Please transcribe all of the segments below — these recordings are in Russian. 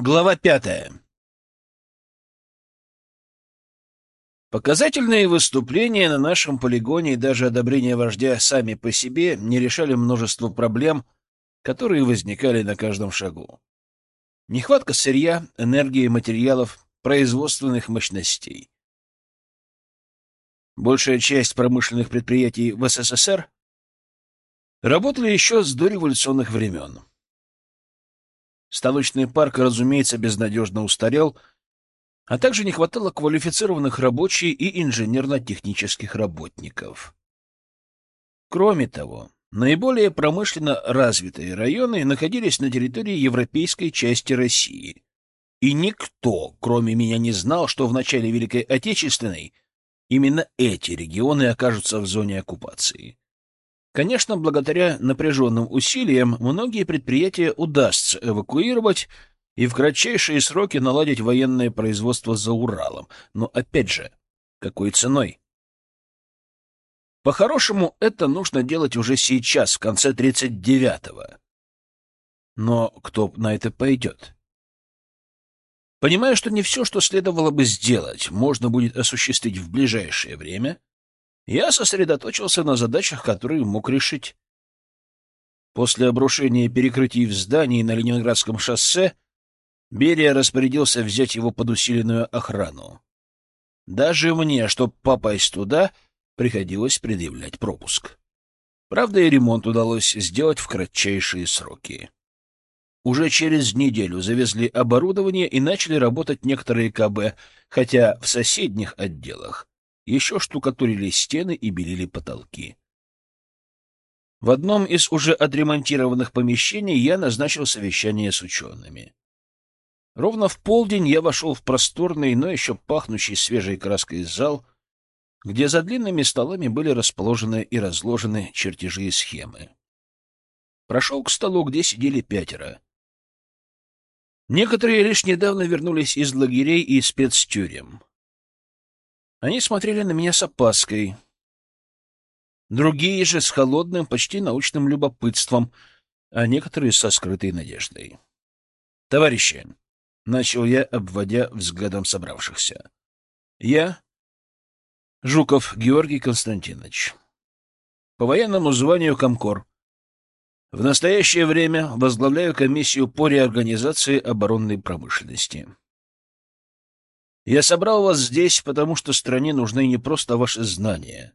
Глава пятая. Показательные выступления на нашем полигоне и даже одобрение вождя сами по себе не решали множество проблем, которые возникали на каждом шагу. Нехватка сырья, энергии, материалов, производственных мощностей. Большая часть промышленных предприятий в СССР работали еще с дореволюционных времен. Столочный парк, разумеется, безнадежно устарел, а также не хватало квалифицированных рабочих и инженерно-технических работников. Кроме того, наиболее промышленно развитые районы находились на территории европейской части России. И никто, кроме меня, не знал, что в начале Великой Отечественной именно эти регионы окажутся в зоне оккупации. Конечно, благодаря напряженным усилиям многие предприятия удастся эвакуировать и в кратчайшие сроки наладить военное производство за Уралом. Но опять же, какой ценой? По-хорошему, это нужно делать уже сейчас, в конце 39-го. Но кто на это пойдет? Понимая, что не все, что следовало бы сделать, можно будет осуществить в ближайшее время, я сосредоточился на задачах, которые мог решить. После обрушения перекрытий в здании на Ленинградском шоссе Берия распорядился взять его под усиленную охрану. Даже мне, чтобы попасть туда, приходилось предъявлять пропуск. Правда, и ремонт удалось сделать в кратчайшие сроки. Уже через неделю завезли оборудование и начали работать некоторые КБ, хотя в соседних отделах еще штукатурили стены и белили потолки. В одном из уже отремонтированных помещений я назначил совещание с учеными. Ровно в полдень я вошел в просторный, но еще пахнущий свежей краской зал, где за длинными столами были расположены и разложены чертежи и схемы. Прошел к столу, где сидели пятеро. Некоторые лишь недавно вернулись из лагерей и спецтюрем. Они смотрели на меня с опаской. Другие же с холодным, почти научным любопытством, а некоторые со скрытой надеждой. «Товарищи!» — начал я, обводя взглядом собравшихся. «Я Жуков Георгий Константинович. По военному званию Комкор. В настоящее время возглавляю комиссию по реорганизации оборонной промышленности. Я собрал вас здесь, потому что стране нужны не просто ваши знания.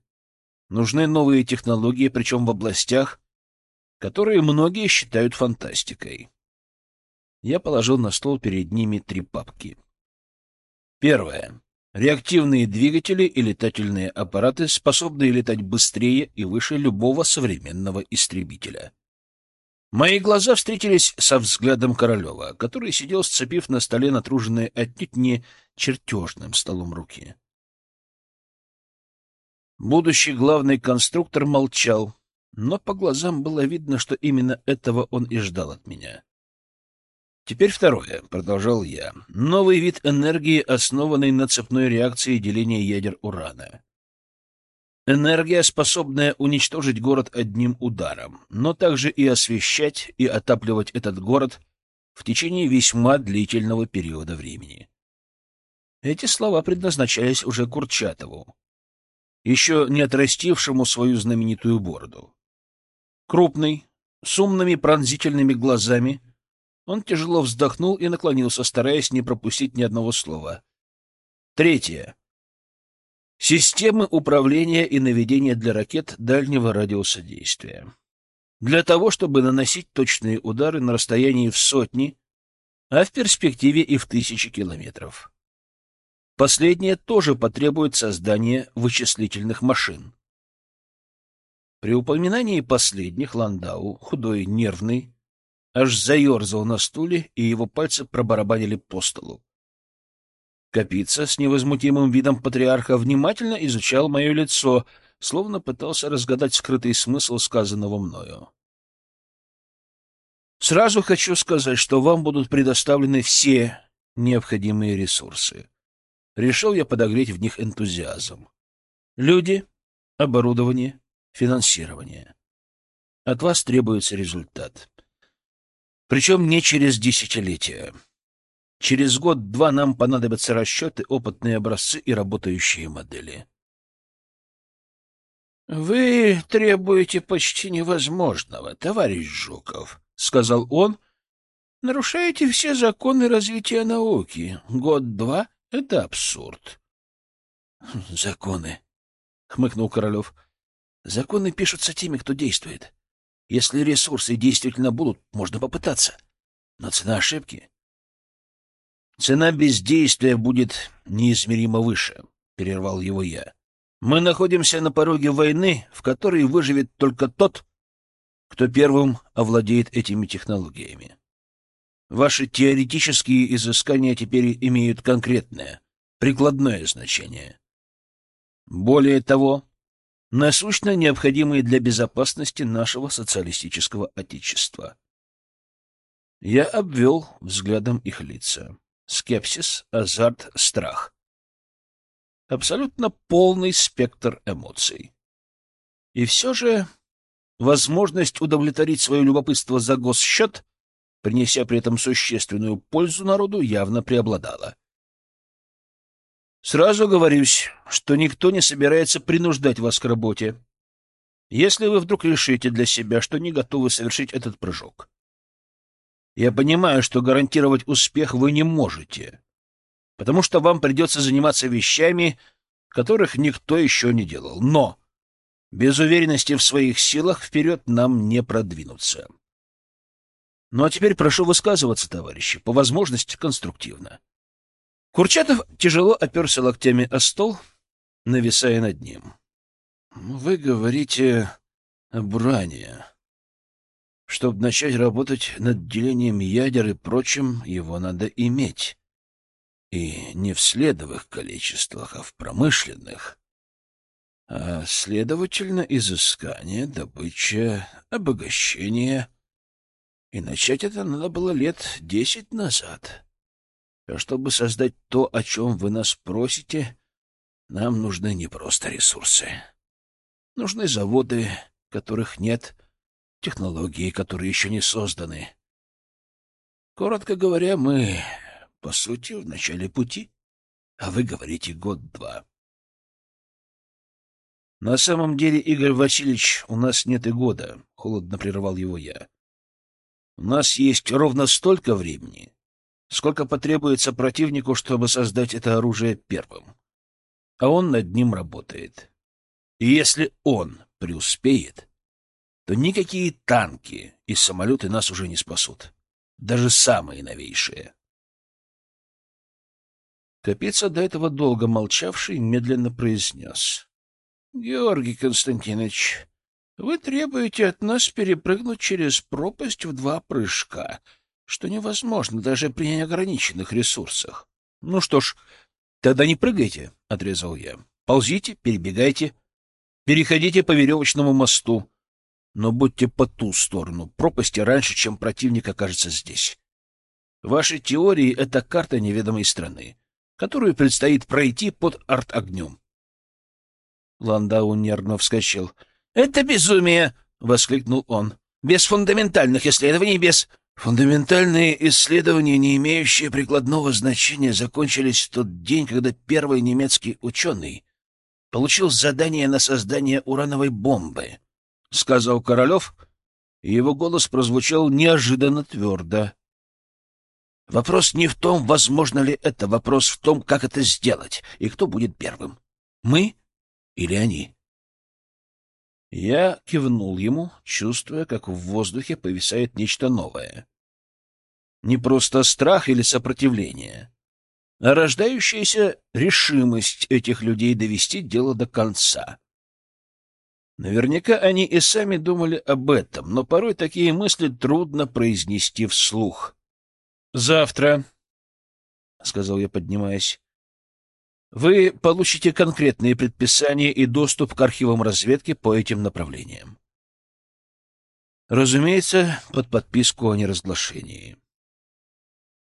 Нужны новые технологии, причем в областях, которые многие считают фантастикой. Я положил на стол перед ними три папки. Первое. Реактивные двигатели и летательные аппараты, способные летать быстрее и выше любого современного истребителя. Мои глаза встретились со взглядом Королева, который сидел, сцепив на столе натруженные отнюдь не чертежным столом руки. Будущий главный конструктор молчал, но по глазам было видно, что именно этого он и ждал от меня. Теперь второе, — продолжал я. Новый вид энергии, основанный на цепной реакции деления ядер урана. Энергия, способная уничтожить город одним ударом, но также и освещать и отапливать этот город в течение весьма длительного периода времени. Эти слова предназначались уже Курчатову, еще не отрастившему свою знаменитую бороду. Крупный, с умными пронзительными глазами, он тяжело вздохнул и наклонился, стараясь не пропустить ни одного слова. Третье. Системы управления и наведения для ракет дальнего радиуса действия. Для того, чтобы наносить точные удары на расстоянии в сотни, а в перспективе и в тысячи километров. Последнее тоже потребует создания вычислительных машин. При упоминании последних Ландау, худой, нервный, аж заерзал на стуле, и его пальцы пробарабанили по столу. Капица с невозмутимым видом патриарха внимательно изучал мое лицо, словно пытался разгадать скрытый смысл сказанного мною. Сразу хочу сказать, что вам будут предоставлены все необходимые ресурсы. Решил я подогреть в них энтузиазм. Люди, оборудование, финансирование. От вас требуется результат. Причем не через десятилетия. Через год-два нам понадобятся расчеты, опытные образцы и работающие модели. — Вы требуете почти невозможного, товарищ Жуков, — сказал он. — Нарушаете все законы развития науки. Год-два — это абсурд. — Законы, — хмыкнул Королев. — Законы пишутся теми, кто действует. Если ресурсы действительно будут, можно попытаться. Но цена ошибки Цена бездействия будет неизмеримо выше, — перервал его я. Мы находимся на пороге войны, в которой выживет только тот, кто первым овладеет этими технологиями. Ваши теоретические изыскания теперь имеют конкретное, прикладное значение. Более того, насущно необходимые для безопасности нашего социалистического отечества. Я обвел взглядом их лица скепсис, азарт, страх. Абсолютно полный спектр эмоций. И все же возможность удовлетворить свое любопытство за госсчет, принеся при этом существенную пользу народу, явно преобладала. Сразу говорюсь, что никто не собирается принуждать вас к работе. Если вы вдруг решите для себя, что не готовы совершить этот прыжок, я понимаю, что гарантировать успех вы не можете, потому что вам придется заниматься вещами, которых никто еще не делал. Но без уверенности в своих силах вперед нам не продвинуться. Ну а теперь прошу высказываться, товарищи, по возможности конструктивно. Курчатов тяжело оперся локтями о стол, нависая над ним. — Вы говорите об уране. Чтобы начать работать над делением ядер и прочим, его надо иметь. И не в следовых количествах, а в промышленных. А, следовательно, изыскание, добыча, обогащение. И начать это надо было лет десять назад. А чтобы создать то, о чем вы нас просите, нам нужны не просто ресурсы. Нужны заводы, которых нет, технологии, которые еще не созданы. Коротко говоря, мы, по сути, в начале пути, а вы говорите год-два. На самом деле, Игорь Васильевич, у нас нет и года, — холодно прервал его я. У нас есть ровно столько времени, сколько потребуется противнику, чтобы создать это оружие первым. А он над ним работает. И если он преуспеет, то никакие танки и самолеты нас уже не спасут. Даже самые новейшие. Капица, до этого долго молчавший, медленно произнес. — Георгий Константинович, вы требуете от нас перепрыгнуть через пропасть в два прыжка, что невозможно даже при неограниченных ресурсах. — Ну что ж, тогда не прыгайте, — отрезал я. — Ползите, перебегайте, переходите по веревочному мосту, но будьте по ту сторону пропасти раньше, чем противник окажется здесь. Ваши теории — это карта неведомой страны, которую предстоит пройти под арт-огнем. Ландау нервно вскочил. — Это безумие! — воскликнул он. — Без фундаментальных исследований, без... Фундаментальные исследования, не имеющие прикладного значения, закончились в тот день, когда первый немецкий ученый получил задание на создание урановой бомбы. — сказал Королев, и его голос прозвучал неожиданно твердо. Вопрос не в том, возможно ли это, вопрос в том, как это сделать и кто будет первым. Мы или они? Я кивнул ему, чувствуя, как в воздухе повисает нечто новое. Не просто страх или сопротивление, а рождающаяся решимость этих людей довести дело до конца. Наверняка они и сами думали об этом, но порой такие мысли трудно произнести вслух. «Завтра», — сказал я, поднимаясь, — «вы получите конкретные предписания и доступ к архивам разведки по этим направлениям. Разумеется, под подписку о неразглашении.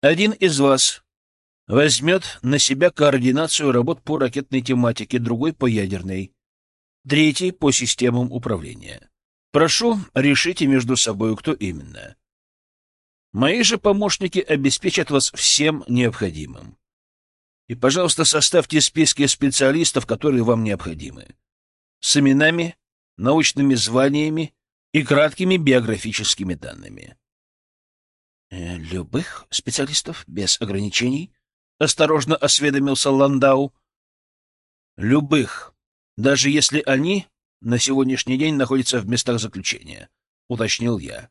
Один из вас возьмет на себя координацию работ по ракетной тематике, другой — по ядерной третий по системам управления. Прошу, решите между собой, кто именно. Мои же помощники обеспечат вас всем необходимым. И, пожалуйста, составьте списки специалистов, которые вам необходимы. С именами, научными званиями и краткими биографическими данными. Э, «Любых специалистов, без ограничений?» — осторожно осведомился Ландау. «Любых, даже если они на сегодняшний день находятся в местах заключения», — уточнил я.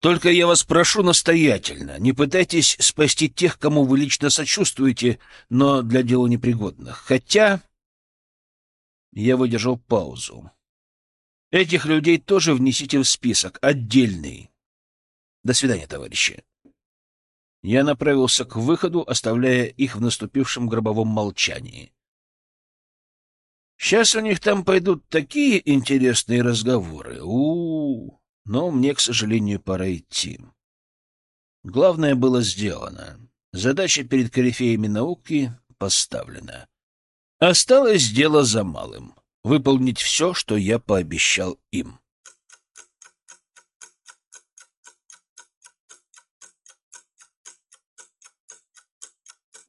«Только я вас прошу настоятельно, не пытайтесь спасти тех, кому вы лично сочувствуете, но для дела непригодных. Хотя...» Я выдержал паузу. «Этих людей тоже внесите в список, отдельный, до свидания, товарищи. Я направился к выходу, оставляя их в наступившем гробовом молчании. Сейчас у них там пойдут такие интересные разговоры. У, -у, -у. но мне, к сожалению, пора идти. Главное было сделано. Задача перед корифеями науки поставлена. Осталось дело за малым — выполнить все, что я пообещал им.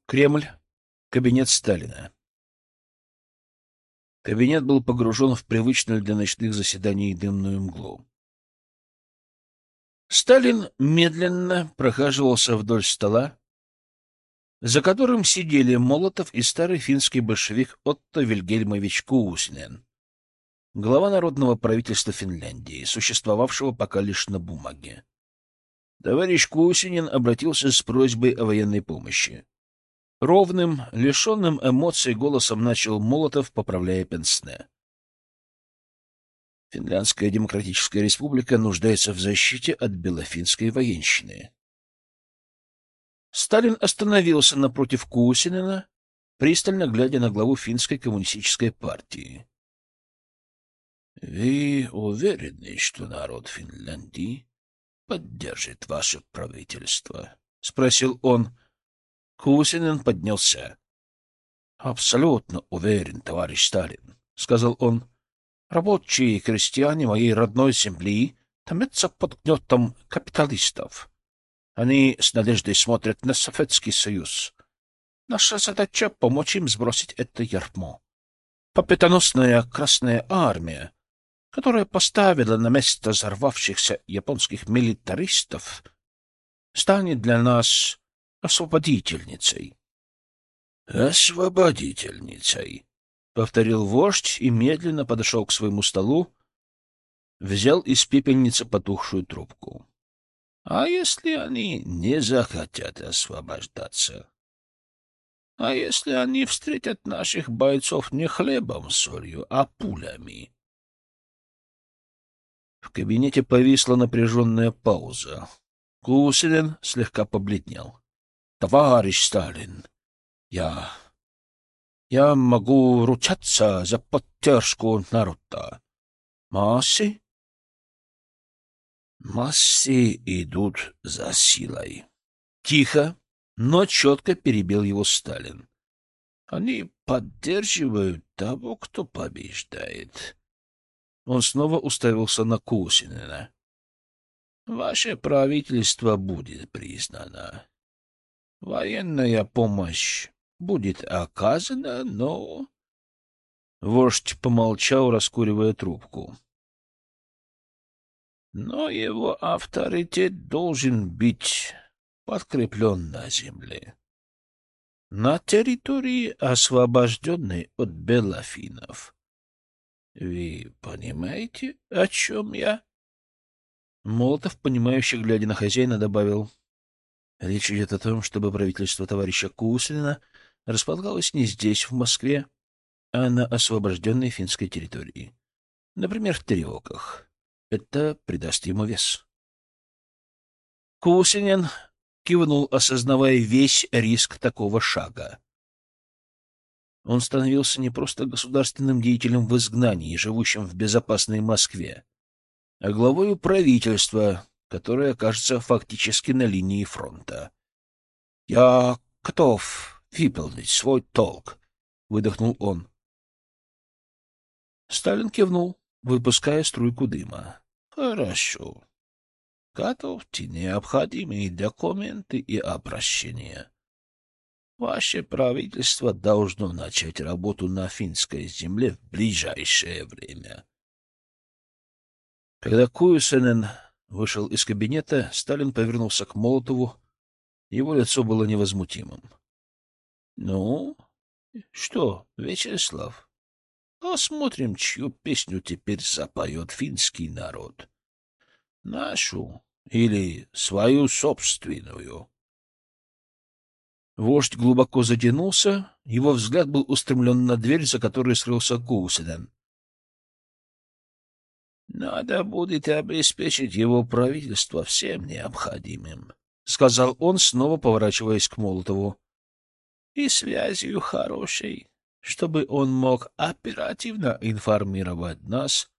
Кремль. Кабинет Сталина. Кабинет был погружен в привычную для ночных заседаний дымную мглу. Сталин медленно прохаживался вдоль стола, за которым сидели Молотов и старый финский большевик Отто Вильгельмович Кууснен, глава народного правительства Финляндии, существовавшего пока лишь на бумаге. Товарищ Кусинин обратился с просьбой о военной помощи. Ровным, лишенным эмоций голосом начал Молотов, поправляя пенсне. Финляндская демократическая республика нуждается в защите от белофинской военщины. Сталин остановился напротив Кусинина, пристально глядя на главу финской коммунистической партии. — Вы уверены, что народ Финляндии поддержит ваше правительство? — спросил он. Кусинин поднялся. — Абсолютно уверен, товарищ Сталин, — сказал он. — Рабочие и крестьяне моей родной земли томятся под гнетом капиталистов. Они с надеждой смотрят на Советский Союз. Наша задача — помочь им сбросить это ярмо. Победоносная Красная Армия, которая поставила на место взорвавшихся японских милитаристов, станет для нас освободительницей. — Освободительницей, — повторил вождь и медленно подошел к своему столу, взял из пепельницы потухшую трубку. — А если они не захотят освобождаться? А если они встретят наших бойцов не хлебом с солью, а пулями? В кабинете повисла напряженная пауза. Кусилин слегка побледнел. Товарищ Сталин, я... Я могу ручаться за поддержку народа. Массы? Массы идут за силой. Тихо, но четко перебил его Сталин. Они поддерживают того, кто побеждает. Он снова уставился на Кусинина. Ваше правительство будет признано. Военная помощь будет оказана, но... Вождь помолчал, раскуривая трубку. Но его авторитет должен быть подкреплен на земле. На территории, освобожденной от белофинов. Вы понимаете, о чем я? Молотов, понимающий, глядя на хозяина, добавил. Речь идет о том, чтобы правительство товарища Куслина располагалось не здесь, в Москве, а на освобожденной финской территории. Например, в Тереоках. Это придаст ему вес. Кусинин кивнул, осознавая весь риск такого шага. Он становился не просто государственным деятелем в изгнании, живущим в безопасной Москве, а главой правительства, которая окажется фактически на линии фронта. — Я готов выполнить свой толк, — выдохнул он. Сталин кивнул, выпуская струйку дыма. — Хорошо. Готовьте необходимые документы и обращения. Ваше правительство должно начать работу на финской земле в ближайшее время. Когда Куюсенен вышел из кабинета, Сталин повернулся к Молотову. Его лицо было невозмутимым. — Ну, что, Вячеслав, посмотрим, чью песню теперь запоет финский народ. Нашу или свою собственную? Вождь глубоко затянулся, его взгляд был устремлен на дверь, за которой скрылся Кусинен. «Надо будет обеспечить его правительство всем необходимым», — сказал он, снова поворачиваясь к Молотову. «И связью хорошей, чтобы он мог оперативно информировать нас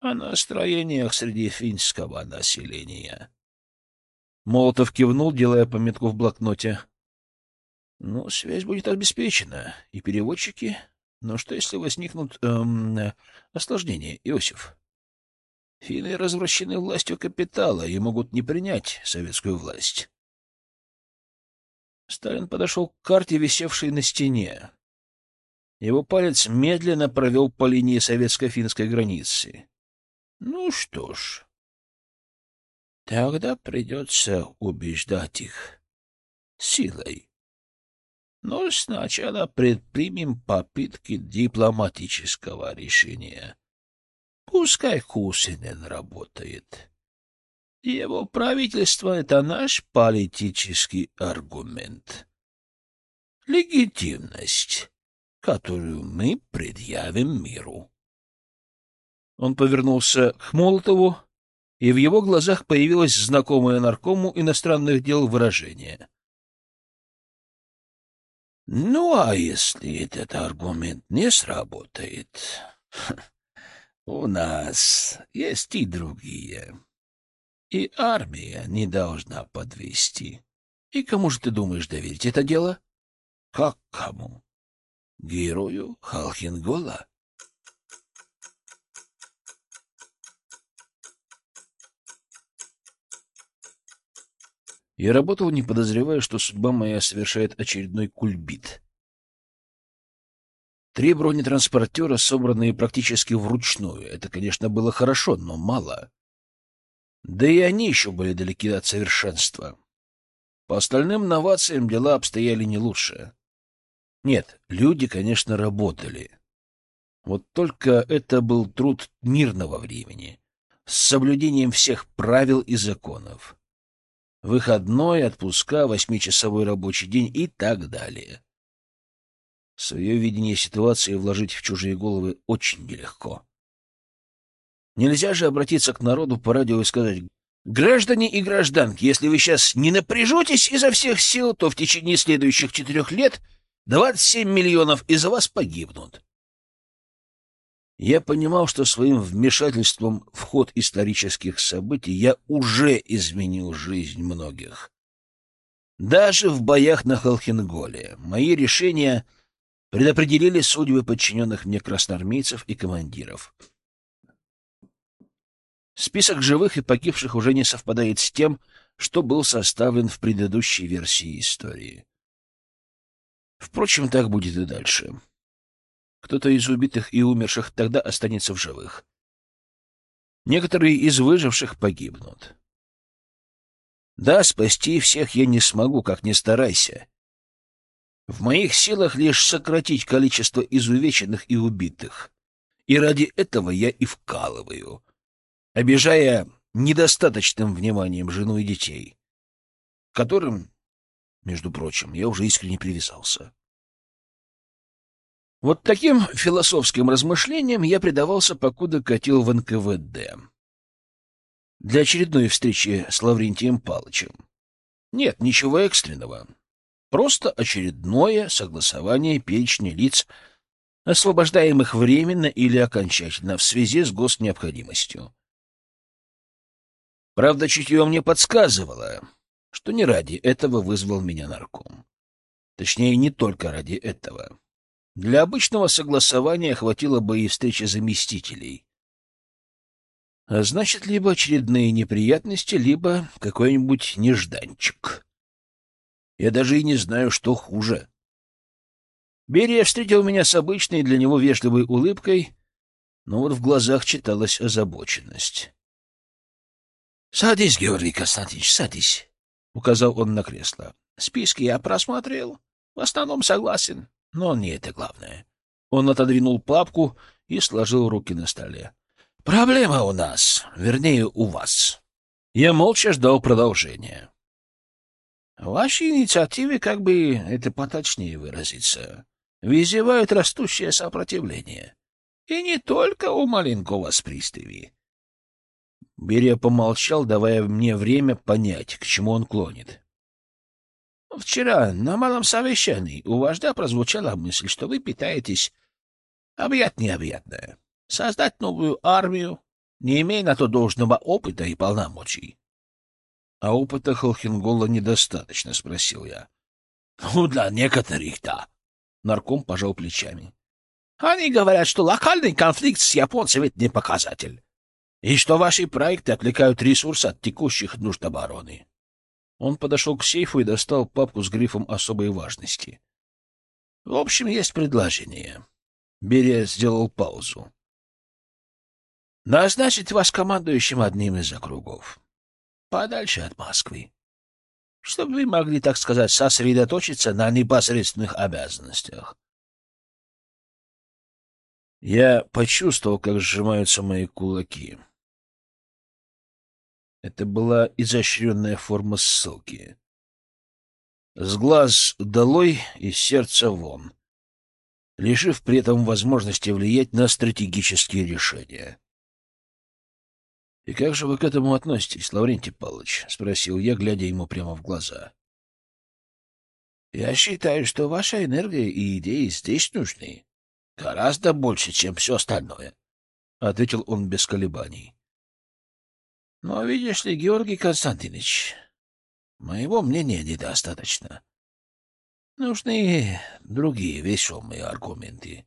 о настроениях среди финского населения». Молотов кивнул, делая пометку в блокноте. Ну, связь будет обеспечена, и переводчики. Но что, если возникнут эм, осложнения, Иосиф? Финны развращены властью капитала и могут не принять советскую власть. Сталин подошел к карте, висевшей на стене. Его палец медленно провел по линии советско-финской границы. Ну что ж, тогда придется убеждать их силой. Но сначала предпримем попытки дипломатического решения. Пускай Кусинен работает. Его правительство — это наш политический аргумент. Легитимность, которую мы предъявим миру. Он повернулся к Молотову, и в его глазах появилось знакомое наркому иностранных дел выражение. Ну, а если этот аргумент не сработает, у нас есть и другие. И армия не должна подвести. И кому же ты думаешь доверить это дело? Как кому? Герою Халхингола? Я работал, не подозревая, что судьба моя совершает очередной кульбит. Три бронетранспортера, собранные практически вручную. Это, конечно, было хорошо, но мало. Да и они еще были далеки от совершенства. По остальным новациям дела обстояли не лучше. Нет, люди, конечно, работали. Вот только это был труд мирного времени, с соблюдением всех правил и законов выходной, отпуска, восьмичасовой рабочий день и так далее. Свое видение ситуации вложить в чужие головы очень нелегко. Нельзя же обратиться к народу по радио и сказать «Граждане и гражданки, если вы сейчас не напряжетесь изо всех сил, то в течение следующих четырех лет 27 миллионов из вас погибнут». Я понимал, что своим вмешательством в ход исторических событий я уже изменил жизнь многих. Даже в боях на Халхинголе мои решения предопределили судьбы подчиненных мне красноармейцев и командиров. Список живых и погибших уже не совпадает с тем, что был составлен в предыдущей версии истории. Впрочем, так будет и дальше. Кто-то из убитых и умерших тогда останется в живых. Некоторые из выживших погибнут. Да, спасти всех я не смогу, как ни старайся. В моих силах лишь сократить количество изувеченных и убитых. И ради этого я и вкалываю, обижая недостаточным вниманием жену и детей, которым, между прочим, я уже искренне привязался. Вот таким философским размышлениям я предавался, покуда катил в НКВД. Для очередной встречи с Лаврентием Палычем. Нет, ничего экстренного. Просто очередное согласование перечня лиц, освобождаемых временно или окончательно в связи с госнеобходимостью. Правда, чутье мне подсказывало, что не ради этого вызвал меня нарком. Точнее, не только ради этого. Для обычного согласования хватило бы и встречи заместителей. А значит, либо очередные неприятности, либо какой-нибудь нежданчик. Я даже и не знаю, что хуже. Берия встретил меня с обычной для него вежливой улыбкой, но вот в глазах читалась озабоченность. — Садись, Георгий Константинович, садись, — указал он на кресло. — Списки я просмотрел. В основном согласен, но не это главное. Он отодвинул папку и сложил руки на столе. — Проблема у нас, вернее, у вас. Я молча ждал продолжения. — Ваши инициативы, как бы это поточнее выразиться, вызывают растущее сопротивление. И не только у маленького с пристави. Берия помолчал, давая мне время понять, к чему он клонит. Вчера на малом совещании у вождя прозвучала мысль, что вы питаетесь объят необъятное. Создать новую армию, не имея на то должного опыта и полномочий. — А опыта Холхенгола недостаточно, — спросил я. — Ну, для некоторых — да. Нарком пожал плечами. — Они говорят, что локальный конфликт с японцами — это не показатель, и что ваши проекты отвлекают ресурсы от текущих нужд обороны. Он подошел к сейфу и достал папку с грифом особой важности. — В общем, есть предложение. Берия сделал паузу. — Назначить вас командующим одним из округов. Подальше от Москвы. Чтобы вы могли, так сказать, сосредоточиться на непосредственных обязанностях. Я почувствовал, как сжимаются мои кулаки. Это была изощренная форма ссылки. С глаз долой и сердца вон, лишив при этом возможности влиять на стратегические решения. — И как же вы к этому относитесь, Лаврентий Павлович? — спросил я, глядя ему прямо в глаза. — Я считаю, что ваша энергия и идеи здесь нужны. Гораздо больше, чем все остальное, — ответил он без колебаний. Но, видишь ли, Георгий Константинович, моего мнения недостаточно. Нужны другие весомые аргументы.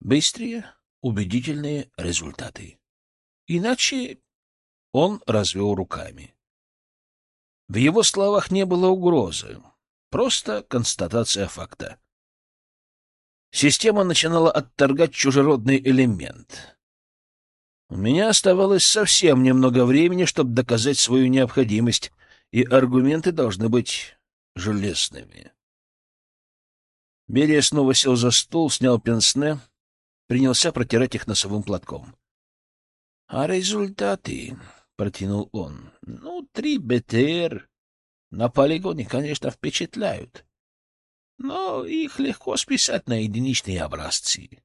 Быстрые, убедительные результаты. Иначе он развел руками. В его словах не было угрозы, просто констатация факта. Система начинала отторгать чужеродный элемент. У меня оставалось совсем немного времени, чтобы доказать свою необходимость, и аргументы должны быть железными. Берия снова сел за стол, снял пенсне, принялся протирать их носовым платком. — А результаты, — протянул он, — ну, три БТР на полигоне, конечно, впечатляют, но их легко списать на единичные образцы.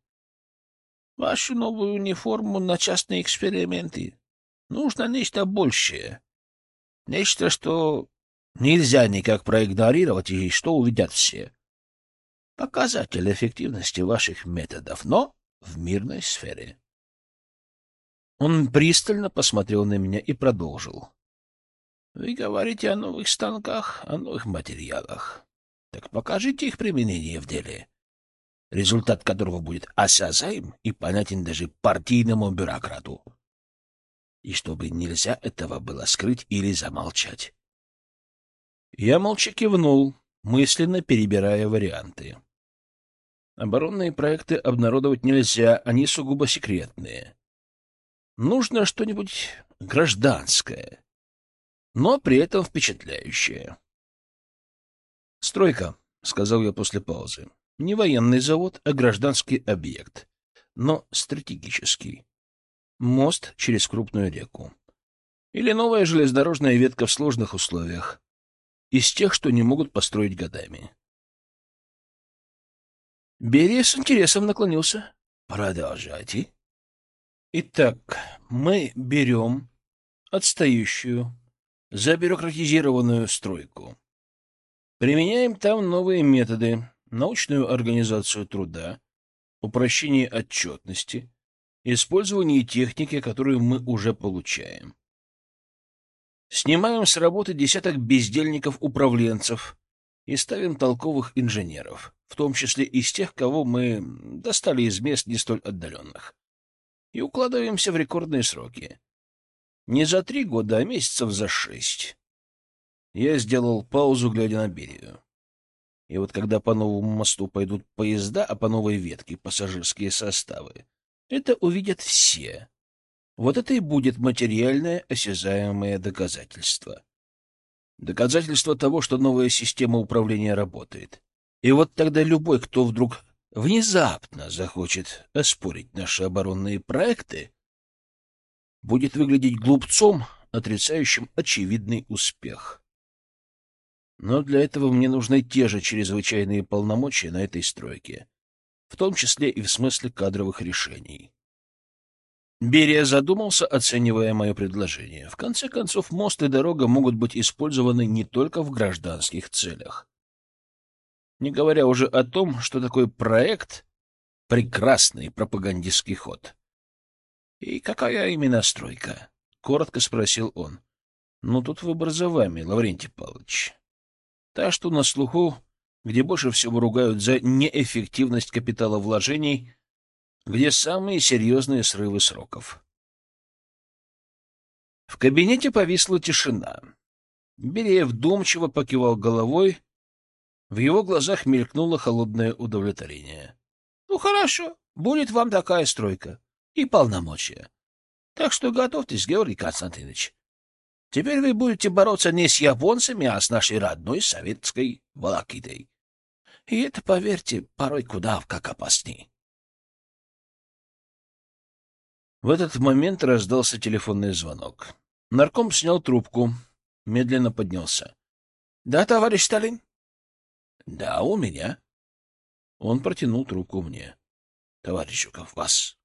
Вашу новую униформу на частные эксперименты. Нужно нечто большее. Нечто, что нельзя никак проигнорировать и что увидят все. Показатель эффективности ваших методов, но в мирной сфере. Он пристально посмотрел на меня и продолжил. Вы говорите о новых станках, о новых материалах. Так покажите их применение в деле результат которого будет осязаем и понятен даже партийному бюрократу. И чтобы нельзя этого было скрыть или замолчать. Я молча кивнул, мысленно перебирая варианты. Оборонные проекты обнародовать нельзя, они сугубо секретные. Нужно что-нибудь гражданское, но при этом впечатляющее. «Стройка», — сказал я после паузы. Не военный завод, а гражданский объект, но стратегический. Мост через крупную реку. Или новая железнодорожная ветка в сложных условиях. Из тех, что не могут построить годами. Берия с интересом наклонился. Продолжайте. Итак, мы берем отстающую, забюрократизированную стройку. Применяем там новые методы, научную организацию труда, упрощение отчетности, использование техники, которую мы уже получаем. Снимаем с работы десяток бездельников-управленцев и ставим толковых инженеров, в том числе из тех, кого мы достали из мест не столь отдаленных. И укладываемся в рекордные сроки. Не за три года, а месяцев за шесть. Я сделал паузу, глядя на Берию. И вот когда по новому мосту пойдут поезда, а по новой ветке — пассажирские составы, это увидят все. Вот это и будет материальное осязаемое доказательство. Доказательство того, что новая система управления работает. И вот тогда любой, кто вдруг внезапно захочет оспорить наши оборонные проекты, будет выглядеть глупцом, отрицающим очевидный успех. Но для этого мне нужны те же чрезвычайные полномочия на этой стройке, в том числе и в смысле кадровых решений. Берия задумался, оценивая мое предложение. В конце концов, мост и дорога могут быть использованы не только в гражданских целях. Не говоря уже о том, что такой проект — прекрасный пропагандистский ход. — И какая именно стройка? — коротко спросил он. — Ну, тут выбор за вами, Лаврентий Павлович. Та, что на слуху, где больше всего ругают за неэффективность капиталовложений, где самые серьезные срывы сроков. В кабинете повисла тишина. Берия вдумчиво покивал головой. В его глазах мелькнуло холодное удовлетворение. — Ну, хорошо, будет вам такая стройка и полномочия. Так что готовьтесь, Георгий Константинович. Теперь вы будете бороться не с японцами, а с нашей родной советской волокитой. И это, поверьте, порой куда как опасней. В этот момент раздался телефонный звонок. Нарком снял трубку, медленно поднялся. — Да, товарищ Сталин? — Да, у меня. Он протянул трубку мне. — Товарищ Жуков, вас.